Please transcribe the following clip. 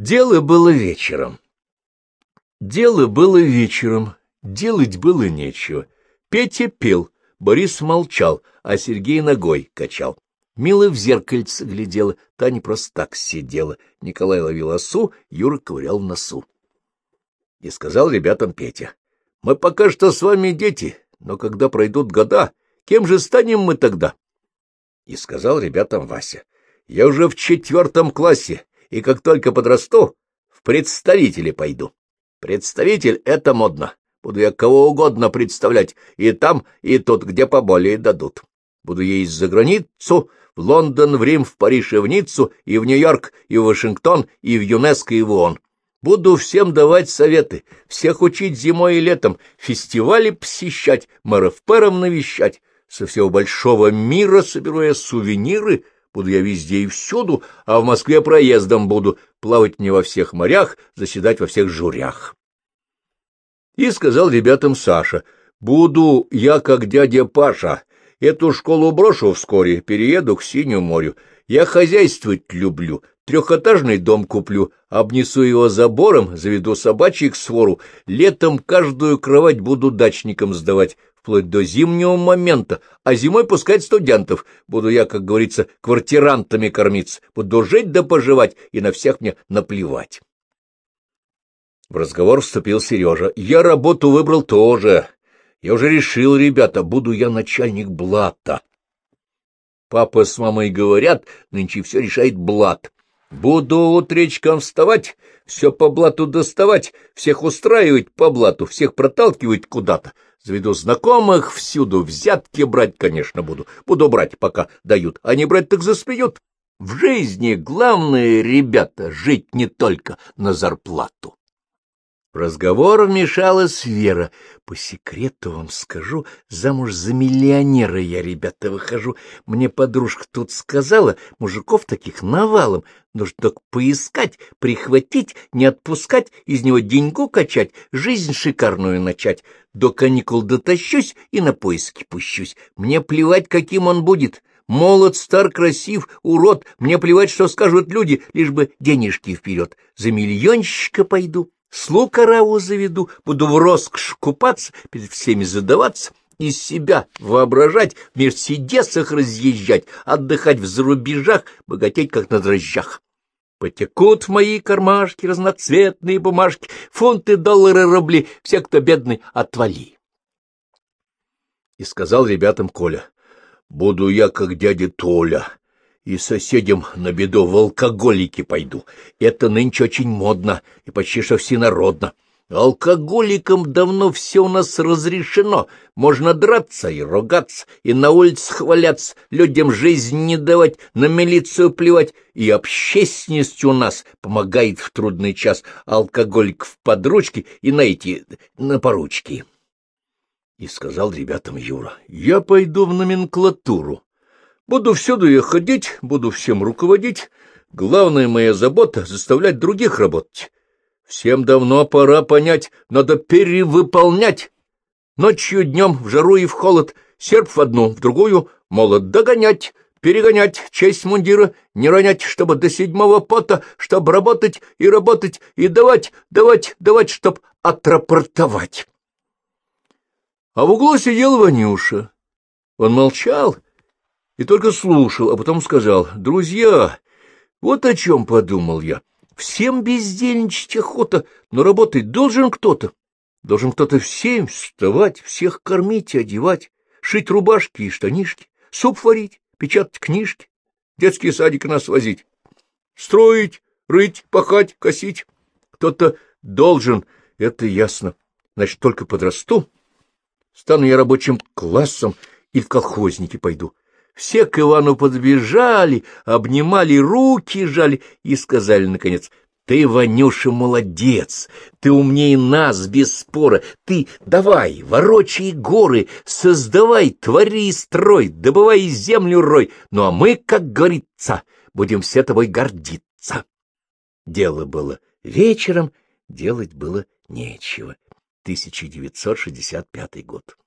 Дело было вечером. Дело было вечером, делать было нечего. Петя пел, Борис молчал, а Сергей ногой качал. Мила в зеркальце глядела, Таня просто так сидела. Николай ловил осу, Юра ковырял в носу. И сказал ребятам Петя, — Мы пока что с вами дети, но когда пройдут года, кем же станем мы тогда? И сказал ребятам Вася, — Я уже в четвертом классе, и как только подрасту, в представители пойду. Представитель — это модно. Буду я кого угодно представлять, и там, и тут, где поболее дадут. Буду ездить за границу, в Лондон, в Рим, в Париж и в Ниццу, и в Нью-Йорк, и в Вашингтон, и в ЮНЕСКО, и в ООН. Буду всем давать советы, всех учить зимой и летом, фестивали посещать, мэров пэром навещать. Со всего большого мира соберу я сувениры — Буду я везде и всюду, а в Москве проездом буду, плавать не во всех морях, заседать во всех журях. И сказал ребятам Саша, буду я как дядя Паша, эту школу брошу вскоре, перееду к Синему морю. Я хозяйствовать люблю, трехэтажный дом куплю, обнесу его забором, заведу собачьих свору, летом каждую кровать буду дачникам сдавать, вплоть до зимнего момента, а зимой пускать студентов. Буду я, как говорится, квартирантами кормиться, буду жить да поживать, и на всех мне наплевать. В разговор вступил Сережа. Я работу выбрал тоже. Я уже решил, ребята, буду я начальник блата. Папа с мамой говорят, нынче все решает блат. Буду утречком вставать, все по блату доставать, всех устраивать по блату, всех проталкивать куда-то. Заведу знакомых всюду, взятки брать, конечно, буду. Буду брать, пока дают, а не брать так засмеют. В жизни главное, ребята, жить не только на зарплату. В разговор вмешалась Вера. По секрету вам скажу, замуж за миллионера я, ребята, выхожу. Мне подружка тут сказала, мужиков таких навалом. Нужно только поискать, прихватить, не отпускать, из него деньгу качать, жизнь шикарную начать. До каникул дотащусь и на поиски пущусь. Мне плевать, каким он будет. Молод, стар, красив, урод. Мне плевать, что скажут люди, лишь бы денежки вперед. За миллионщика пойду. Слуг ораву заведу, буду в роскошь купаться, перед всеми задаваться, из себя воображать, в мерседесах разъезжать, отдыхать в зарубежах, богатеть, как на дрожжах. Потекут в мои кармашки разноцветные бумажки, фунты, доллары, рубли, все, кто бедный, отвали. И сказал ребятам Коля, буду я, как дядя Толя, и соседям на беду в алкоголики пойду. Это нынче очень модно и почти что всенародно. Алкоголикам давно все у нас разрешено. Можно драться и ругаться, и на улице хваляться, людям жизнь не давать, на милицию плевать. И общественность у нас помогает в трудный час алкоголиков под ручки и на эти, на поручки. И сказал ребятам Юра, я пойду в номенклатуру. Буду всюду я ходить, буду всем руководить. Главная моя забота — заставлять других работать. Всем давно пора понять, надо перевыполнять. Ночью, днем, в жару и в холод, серп в одну, в другую, молот догонять, перегонять, честь мундира, не ронять, чтобы до седьмого пота, чтобы работать и работать, и давать, давать, давать, чтоб отрапортовать. А в углу сидел Ванюша. Он молчал и только слушал, а потом сказал, «Друзья, вот о чем подумал я. Всем бездельничать охота, но работать должен кто-то. Должен кто-то всем вставать, всех кормить и одевать, шить рубашки и штанишки, суп варить, печатать книжки, детский садик нас возить, строить, рыть, пахать, косить. Кто-то должен, это ясно. Значит, только подрасту, стану я рабочим классом и в колхозники пойду. Все к Ивану подбежали, обнимали, руки жали и сказали, наконец, «Ты, Ванюша, молодец! Ты умнее нас, без спора! Ты давай, ворочай горы, создавай, твори и строй, добывай землю рой! Ну а мы, как говорится, будем все тобой гордиться!» Дело было вечером, делать было нечего. 1965 год.